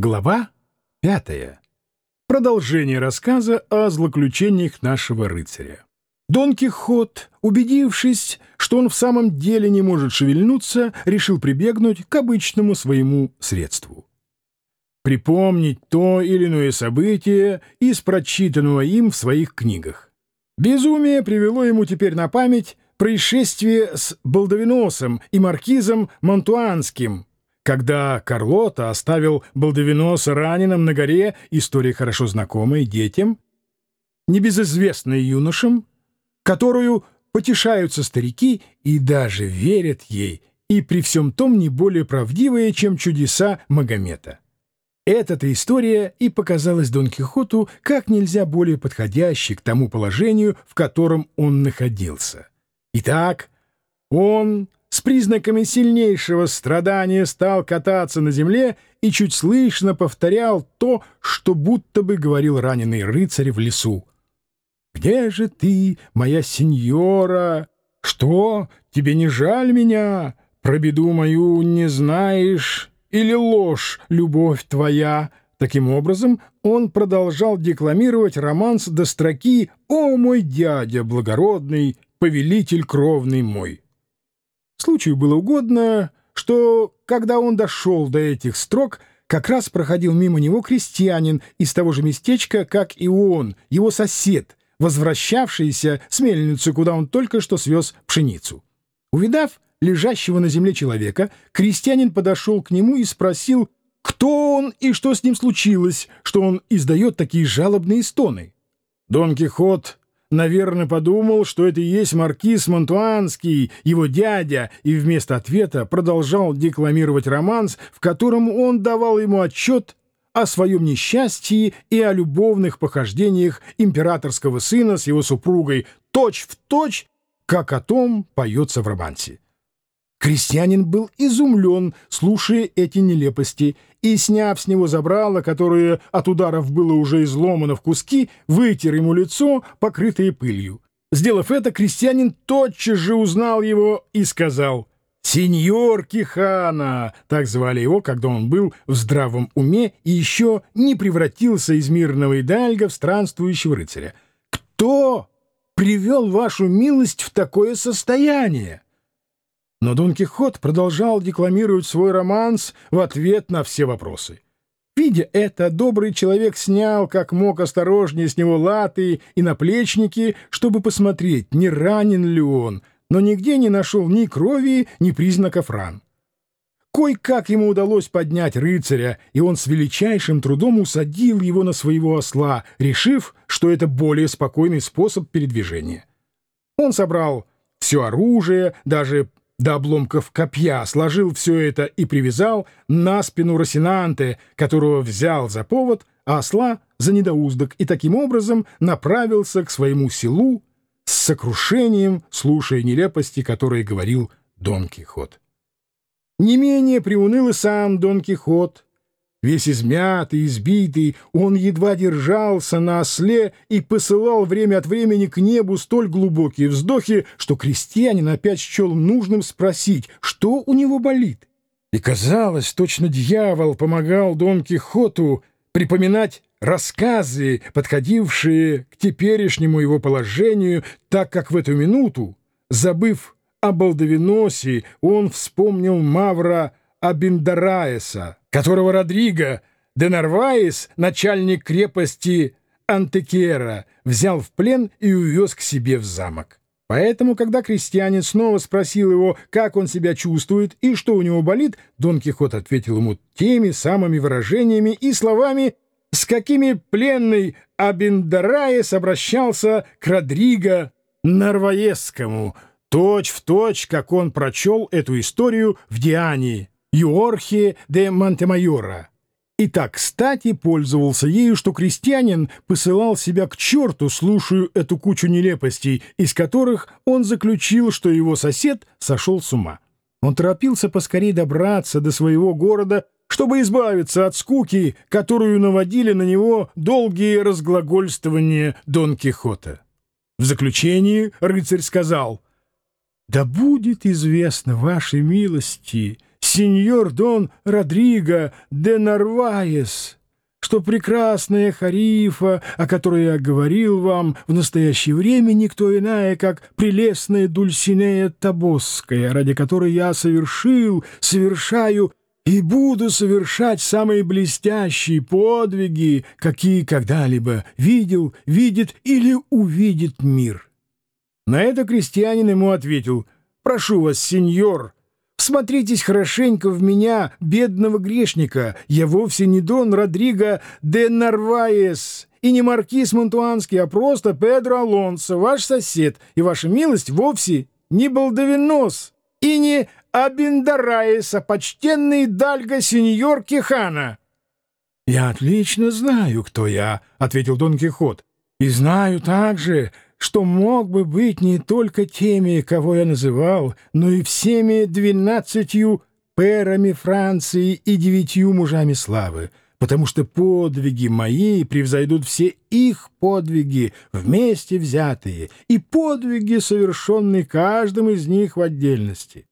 Глава пятая. Продолжение рассказа о злоключениях нашего рыцаря. Дон Кихот, убедившись, что он в самом деле не может шевельнуться, решил прибегнуть к обычному своему средству. Припомнить то или иное событие из прочитанного им в своих книгах. Безумие привело ему теперь на память происшествие с Балдовиносом и маркизом Монтуанским, когда Карлота оставил Балдовиноса раненым на горе, история хорошо знакомая детям, небезызвестной юношам, которую потешаются старики и даже верят ей, и при всем том не более правдивая, чем чудеса Магомета. Эта-то история и показалась Дон Кихоту как нельзя более подходящей к тому положению, в котором он находился. Итак, он признаками сильнейшего страдания стал кататься на земле и чуть слышно повторял то, что будто бы говорил раненый рыцарь в лесу. «Где же ты, моя сеньора? Что, тебе не жаль меня? Про беду мою не знаешь? Или ложь, любовь твоя?» Таким образом, он продолжал декламировать романс до строки «О, мой дядя благородный, повелитель кровный мой». Случаю было угодно, что, когда он дошел до этих строк, как раз проходил мимо него крестьянин из того же местечка, как и он, его сосед, возвращавшийся с мельницы, куда он только что свез пшеницу. Увидав лежащего на земле человека, крестьянин подошел к нему и спросил, кто он и что с ним случилось, что он издает такие жалобные стоны. Дон Кихот наверное, подумал, что это и есть маркиз Монтуанский, его дядя, и вместо ответа продолжал декламировать романс, в котором он давал ему отчет о своем несчастье и о любовных похождениях императорского сына с его супругой, точь в точь, как о том поется в романсе. Крестьянин был изумлен, слушая эти нелепости, и, сняв с него забрало, которое от ударов было уже изломано в куски, вытер ему лицо, покрытое пылью. Сделав это, крестьянин тотчас же узнал его и сказал «Сеньор Кихана!» Так звали его, когда он был в здравом уме и еще не превратился из мирного идальга в странствующего рыцаря. «Кто привел вашу милость в такое состояние?» Но Дон Кихот продолжал декламировать свой романс в ответ на все вопросы. Видя это, добрый человек снял, как мог, осторожнее с него латы и наплечники, чтобы посмотреть, не ранен ли он, но нигде не нашел ни крови, ни признаков ран. Кой-как ему удалось поднять рыцаря, и он с величайшим трудом усадил его на своего осла, решив, что это более спокойный способ передвижения. Он собрал все оружие, даже до обломков копья, сложил все это и привязал на спину Росинанте, которого взял за повод, а осла — за недоуздок, и таким образом направился к своему селу с сокрушением, слушая нелепости, которые говорил Дон Кихот. Не менее приуныл и сам Дон Кихот — Весь измятый, избитый, он едва держался на осле и посылал время от времени к небу столь глубокие вздохи, что крестьянин опять счел нужным спросить, что у него болит. И казалось, точно дьявол помогал Дон Кихоту припоминать рассказы, подходившие к теперешнему его положению, так как в эту минуту, забыв о Балдовиносе, он вспомнил Мавра Абиндараеса, которого Родриго де Нарваес, начальник крепости Антекера, взял в плен и увез к себе в замок. Поэтому, когда крестьянин снова спросил его, как он себя чувствует и что у него болит, Дон Кихот ответил ему теми самыми выражениями и словами, с какими пленный Абиндараес обращался к Родриго Нарваесскому, точь в точь, как он прочел эту историю в Диании. Юорхе де Монтемайора. И так, кстати, пользовался ею, что крестьянин посылал себя к черту, слушая эту кучу нелепостей, из которых он заключил, что его сосед сошел с ума. Он торопился поскорее добраться до своего города, чтобы избавиться от скуки, которую наводили на него долгие разглагольствования Дон Кихота. В заключении рыцарь сказал, «Да будет известно вашей милости, сеньор Дон Родриго де Нарваес, что прекрасная Харифа, о которой я говорил вам, в настоящее время никто иная, как прелестная Дульсинея Табосская, ради которой я совершил, совершаю и буду совершать самые блестящие подвиги, какие когда-либо видел, видит или увидит мир. На это крестьянин ему ответил, «Прошу вас, сеньор, Смотритесь хорошенько в меня, бедного грешника. Я вовсе не Дон Родриго де Нарваес и не Маркиз Монтуанский, а просто Педро Алонсо, ваш сосед, и ваша милость вовсе не Балдовинос и не Абиндараес, а почтенный Дальго сеньор Кихана». «Я отлично знаю, кто я», — ответил Дон Кихот, — «и знаю также, что мог бы быть не только теми, кого я называл, но и всеми двенадцатью перами Франции и девятью мужами славы, потому что подвиги мои превзойдут все их подвиги, вместе взятые, и подвиги, совершенные каждым из них в отдельности.